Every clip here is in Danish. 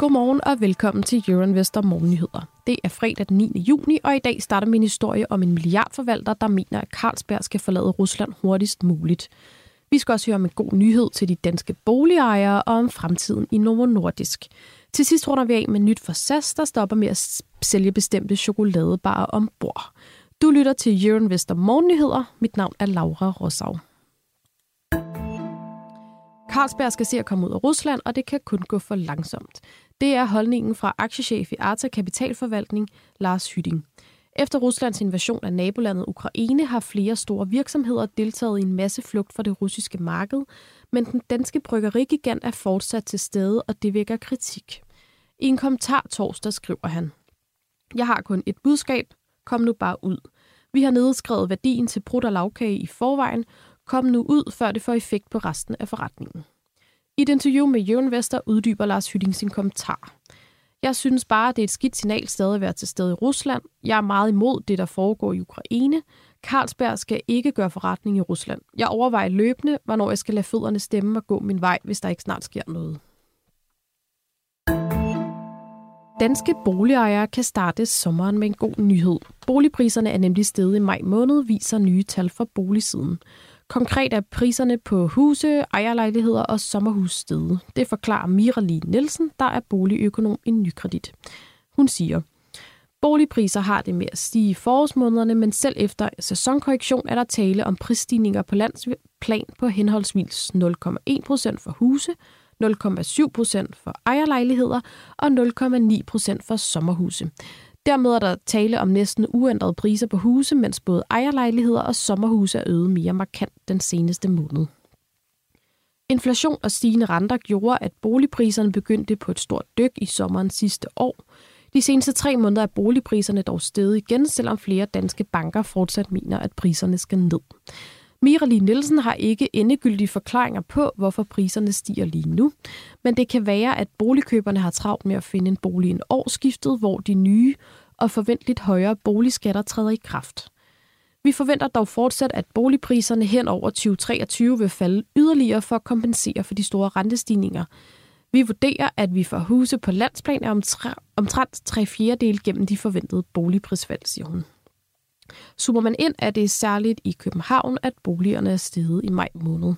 Godmorgen og velkommen til Euroinvestor Morgennyheder. Det er fredag den 9. juni, og i dag starter min historie om en milliardforvalter, der mener, at Carlsberg skal forlade Rusland hurtigst muligt. Vi skal også høre om en god nyhed til de danske boligejere og om fremtiden i Novo Nordisk. Til sidst runder vi af med nyt for SAS, der stopper med at sælge bestemte chokoladebarer ombord. Du lytter til Euroinvestor Morgennyheder. Mit navn er Laura Rosau. Carlsberg skal se at komme ud af Rusland, og det kan kun gå for langsomt. Det er holdningen fra aktiechef i Arta Kapitalforvaltning, Lars Hytting. Efter Ruslands invasion af nabolandet Ukraine har flere store virksomheder deltaget i en masse flugt fra det russiske marked, men den danske bryggerigigant er fortsat til stede, og det vækker kritik. I en kommentar torsdag skriver han, Jeg har kun et budskab. Kom nu bare ud. Vi har nedskrevet værdien til brud og lavkage i forvejen. Kom nu ud, før det får effekt på resten af forretningen. I et interview med Euroinvestor uddyber Lars Hytting sin kommentar. Jeg synes bare, det er et skidt signal stadig at være til stede i Rusland. Jeg er meget imod det, der foregår i Ukraine. Carlsberg skal ikke gøre forretning i Rusland. Jeg overvejer løbende, hvornår jeg skal lade fødderne stemme og gå min vej, hvis der ikke snart sker noget. Danske boligejere kan starte sommeren med en god nyhed. Boligpriserne er nemlig steget i maj måned, viser nye tal fra boligsiden. Konkret er priserne på huse, ejerlejligheder og sommerhus steget. Det forklarer Mira Lee Nielsen, der er boligøkonom i Nykredit. Hun siger, Boligpriser har det med at stige i forårsmånederne, men selv efter sæsonkorrektion er der tale om prisstigninger på landsplan på henholdsvis 0,1% for huse, 0,7% for ejerlejligheder og 0,9% for sommerhuse. Dermed er der tale om næsten uændrede priser på huse, mens både ejerlejligheder og sommerhuse er øget mere markant den seneste måned. Inflation og stigende renter gjorde, at boligpriserne begyndte på et stort dyk i sommeren sidste år. De seneste tre måneder er boligpriserne dog steget igen, selvom flere danske banker fortsat mener, at priserne skal ned. Mira Lee Nielsen har ikke endegyldige forklaringer på, hvorfor priserne stiger lige nu, men det kan være, at boligkøberne har travlt med at finde en bolig en årsskiftet, hvor de nye og forventeligt højere boligskatter træder i kraft. Vi forventer dog fortsat, at boligpriserne hen over 2023 vil falde yderligere for at kompensere for de store rentestigninger. Vi vurderer, at vi får huse på landsplan er omtrent 3 fjerdedel gennem de forventede boligprisfald, siger hun. Zoomer man ind, er det særligt i København, at boligerne er steget i maj måned.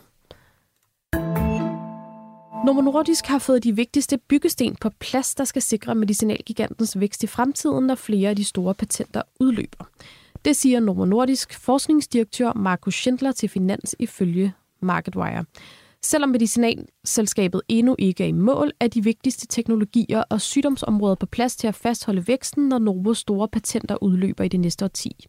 Novo Nordisk har fået de vigtigste byggesten på plads, der skal sikre medicinalgigantens vækst i fremtiden, når flere af de store patenter udløber. Det siger Novo Nordisk forskningsdirektør Markus Schindler til Finans ifølge MarketWire. Selvom medicinalselskabet endnu ikke er i mål, er de vigtigste teknologier og sygdomsområder på plads til at fastholde væksten, når Novos store patenter udløber i det næste årti.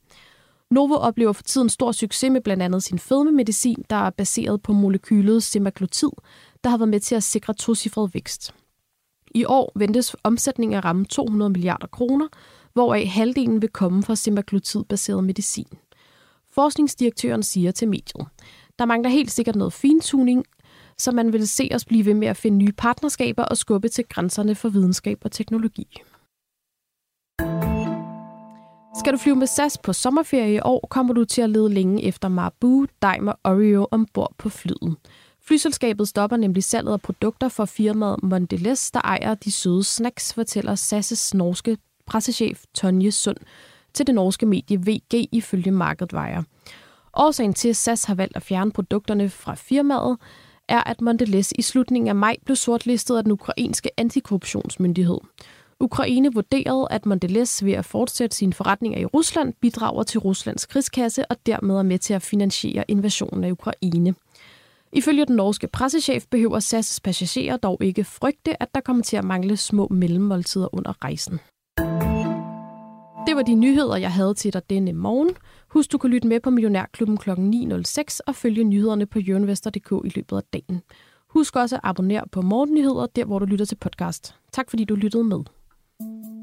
Novo oplever for tiden stor succes med blandt andet sin fedmemedicin, der er baseret på molekylet semaglutid, der har været med til at sikre tocifret vækst. I år ventes omsætningen at ramme 200 milliarder kroner, hvoraf halvdelen vil komme fra semaglutid-baseret medicin. Forskningsdirektøren siger til mediet, der mangler helt sikkert noget fintuning, så man vil se os blive ved med at finde nye partnerskaber og skubbe til grænserne for videnskab og teknologi. Skal du flyve med SAS på sommerferie i år, kommer du til at lede længe efter Marabou, Daimler og Oreo ombord på flyet. Flyselskabet stopper nemlig salget af produkter for firmaet Mondelez, der ejer de søde snacks, fortæller SAS' norske pressechef Tonje Sund til det norske medie VG ifølge MarketWire. Årsagen til, at SAS har valgt at fjerne produkterne fra firmaet, er, at Mondelez i slutningen af maj blev sortlistet af den ukrainske antikorruptionsmyndighed. Ukraine vurderede, at Mondelez ved at fortsætte sine forretninger i Rusland bidrager til Ruslands krigskasse og dermed er med til at finansiere invasionen af Ukraine. Ifølge den norske pressechef behøver SAS' passagerer dog ikke frygte, at der kommer til at mangle små mellemmåltider under rejsen. Det var de nyheder, jeg havde til dig denne morgen. Husk, du kan lytte med på Millionærklubben kl. 9.06 og følge nyhederne på jørnvester.dk i løbet af dagen. Husk også at abonnere på Morgennyheder, der hvor du lytter til podcast. Tak fordi du lyttede med. thank you